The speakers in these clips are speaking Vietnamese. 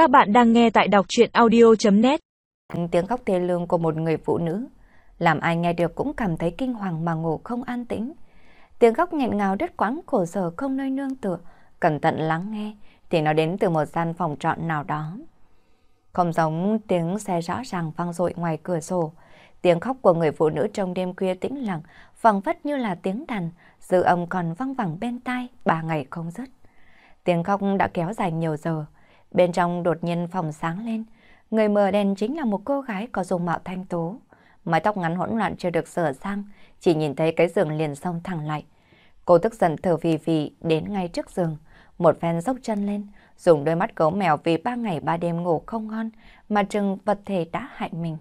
Các bạn đang nghe tại đọc chuyện audio.net Tiếng khóc thê lương của một người phụ nữ làm ai nghe được cũng cảm thấy kinh hoàng mà ngủ không an tĩnh. Tiếng khóc nghẹn ngào đứt quãng khổ sở không nơi nương tựa, cẩn thận lắng nghe thì nó đến từ một gian phòng trọn nào đó. Không giống tiếng xe rõ ràng vang dội ngoài cửa sổ, tiếng khóc của người phụ nữ trong đêm khuya tĩnh lặng, Phẳng vất như là tiếng đàn, dư âm còn văng vẳng bên tai ba ngày không dứt. Tiếng khóc đã kéo dài nhiều giờ, bên trong đột nhiên phòng sáng lên, người mở đèn chính là một cô gái có dung mạo thanh tú, mái tóc ngắn hỗn loạn chưa được sửa sang, chỉ nhìn thấy cái giường liền xông thẳng lại. Cô tức giận thở vì vì đến ngay trước giường, một phen dốc chân lên, dùng đôi mắt gấu mèo vì ba ngày ba đêm ngủ không ngon mà trừng vật thể đã hại mình.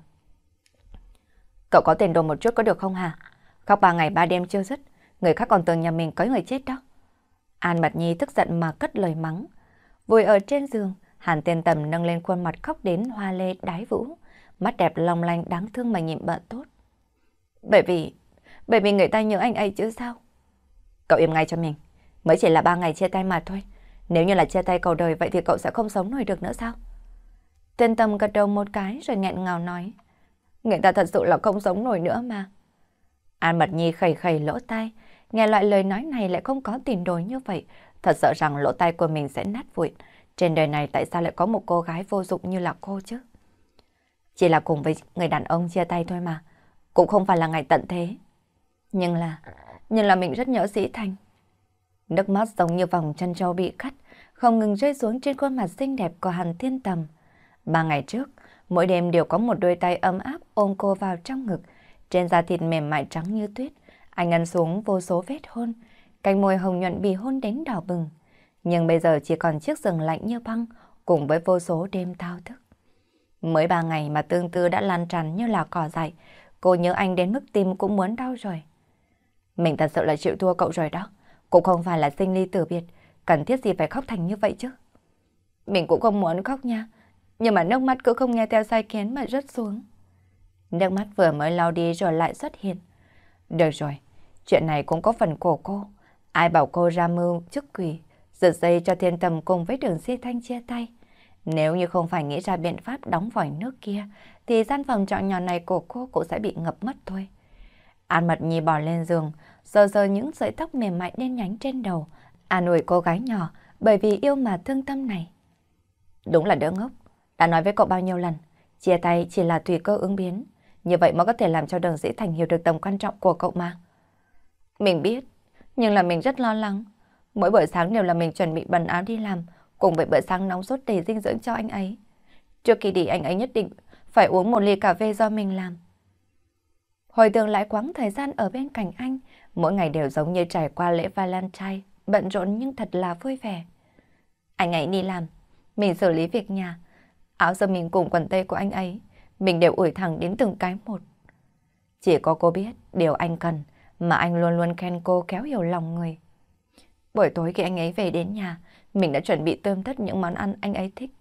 Cậu có tiền đồ một chút có được không hả? Khóc ba ngày ba đêm chưa dứt, người khác còn tưởng nhà mình có người chết đó. An Mật Nhi tức giận mà cất lời mắng. Vùi ở trên giường, Hàn Tiên Tầm nâng lên khuôn mặt khóc đến hoa lê đái vũ, mắt đẹp long lanh đáng thương mà nhịn bận tốt. Bởi vì, bởi vì người ta nhớ anh ấy chứ sao? Cậu im ngay cho mình, mới chỉ là ba ngày chia tay mà thôi. Nếu như là chia tay cầu đời vậy thì cậu sẽ không sống nổi được nữa sao? Tiên Tâm gật đầu một cái rồi nghẹn ngào nói. Người ta thật sự là không sống nổi nữa mà. An Mật Nhi khẩy khẩy lỗ tai, nghe loại lời nói này lại không có tiền đồ như vậy, thật sợ rằng lỗ tai của mình sẽ nát vụn. Trên đời này tại sao lại có một cô gái vô dụng như là cô chứ? Chỉ là cùng với người đàn ông chia tay thôi mà, cũng không phải là ngày tận thế. Nhưng là, nhưng là mình rất nhớ Sĩ Thành. Nước mắt giống như vòng chân trâu bị cắt, không ngừng rơi xuống trên khuôn mặt xinh đẹp của Hàn Thiên Tầm. Ba ngày trước, mỗi đêm đều có một đôi tay ấm áp ôm cô vào trong ngực, trên da thịt mềm mại trắng như tuyết. Anh ăn xuống vô số vết hôn, cánh môi hồng nhuận bị hôn đến đỏ bừng. Nhưng bây giờ chỉ còn chiếc giường lạnh như băng, cùng với vô số đêm thao thức. Mới ba ngày mà tương tư đã lan tràn như là cỏ dại, cô nhớ anh đến mức tim cũng muốn đau rồi. Mình thật sự là chịu thua cậu rồi đó, cũng không phải là sinh ly tử biệt, cần thiết gì phải khóc thành như vậy chứ. Mình cũng không muốn khóc nha, nhưng mà nước mắt cứ không nghe theo sai khiến mà rớt xuống. Nước mắt vừa mới lau đi rồi lại xuất hiện. Được rồi, chuyện này cũng có phần của cô. Ai bảo cô ra mưu chức quỷ, giật dây cho thiên tầm cùng với đường si thanh chia tay. Nếu như không phải nghĩ ra biện pháp đóng vòi nước kia, thì gian phòng trọ nhỏ này của cô cũng sẽ bị ngập mất thôi. An mật nhi bỏ lên giường, sờ sờ những sợi tóc mềm mại đen nhánh trên đầu, an ủi cô gái nhỏ bởi vì yêu mà thương tâm này. Đúng là đỡ ngốc, đã nói với cậu bao nhiêu lần, chia tay chỉ là tùy cơ ứng biến, như vậy mới có thể làm cho đường sĩ thành hiểu được tầm quan trọng của cậu mà. Mình biết, nhưng là mình rất lo lắng. Mỗi buổi sáng đều là mình chuẩn bị bần áo đi làm, cùng với bữa sáng nóng sốt để dinh dưỡng cho anh ấy. Trước khi đi anh ấy nhất định phải uống một ly cà phê do mình làm. Hồi tưởng lại quãng thời gian ở bên cạnh anh, mỗi ngày đều giống như trải qua lễ Valentine, bận rộn nhưng thật là vui vẻ. Anh ấy đi làm, mình xử lý việc nhà, áo sơ mình cùng quần tây của anh ấy, mình đều ủi thẳng đến từng cái một. Chỉ có cô biết điều anh cần, mà anh luôn luôn khen cô kéo hiểu lòng người. Buổi tối khi anh ấy về đến nhà, mình đã chuẩn bị tươm tất những món ăn anh ấy thích.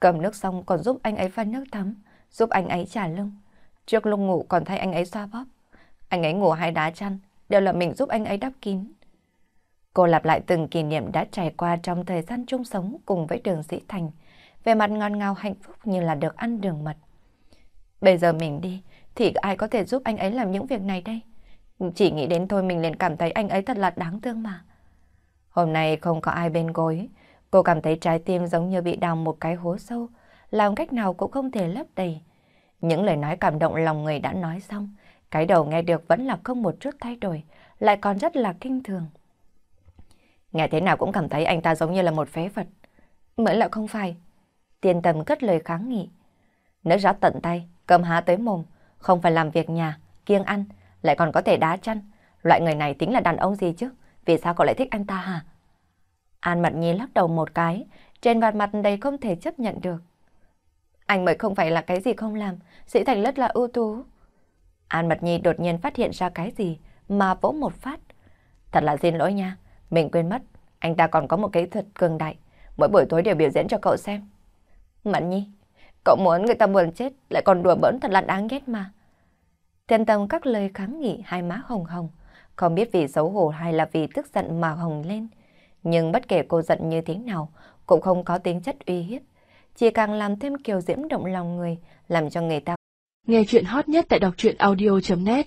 Cầm nước xong còn giúp anh ấy pha nước tắm, giúp anh ấy trả lưng. Trước lúc ngủ còn thay anh ấy xoa bóp. Anh ấy ngủ hai đá chăn, đều là mình giúp anh ấy đắp kín. Cô lặp lại từng kỷ niệm đã trải qua trong thời gian chung sống cùng với đường sĩ thành. Về mặt ngon ngào hạnh phúc như là được ăn đường mật. Bây giờ mình đi, thì ai có thể giúp anh ấy làm những việc này đây? Chỉ nghĩ đến thôi mình liền cảm thấy anh ấy thật là đáng thương mà. Hôm nay không có ai bên gối, cô cảm thấy trái tim giống như bị đào một cái hố sâu, làm cách nào cũng không thể lấp đầy. Những lời nói cảm động lòng người đã nói xong, cái đầu nghe được vẫn là không một chút thay đổi, lại còn rất là kinh thường. Nghe thế nào cũng cảm thấy anh ta giống như là một phế vật. Mới là không phải. Tiên tầm cất lời kháng nghị. Nếu rót tận tay, cầm há tới mồm, không phải làm việc nhà, kiêng ăn, lại còn có thể đá chăn. Loại người này tính là đàn ông gì chứ? Vì sao cậu lại thích anh ta hả? An mặt Nhi lắc đầu một cái, trên mặt mặt đầy không thể chấp nhận được. Anh mới không phải là cái gì không làm, Sĩ Thành rất là ưu tú. An mặt Nhi đột nhiên phát hiện ra cái gì mà vỗ một phát. Thật là xin lỗi nha, mình quên mất, anh ta còn có một kỹ thuật cường đại, mỗi buổi tối đều biểu diễn cho cậu xem. mặt Nhi, cậu muốn người ta buồn chết, lại còn đùa bỡn thật là đáng ghét mà. Thiên tâm các lời kháng nghị hai má hồng hồng, không biết vì xấu hổ hay là vì tức giận mà hồng lên. Nhưng bất kể cô giận như thế nào, cũng không có tính chất uy hiếp. chỉ càng làm thêm kiều diễm động lòng người, làm cho người ta. Nghe chuyện hot nhất tại đọc truyện audio.net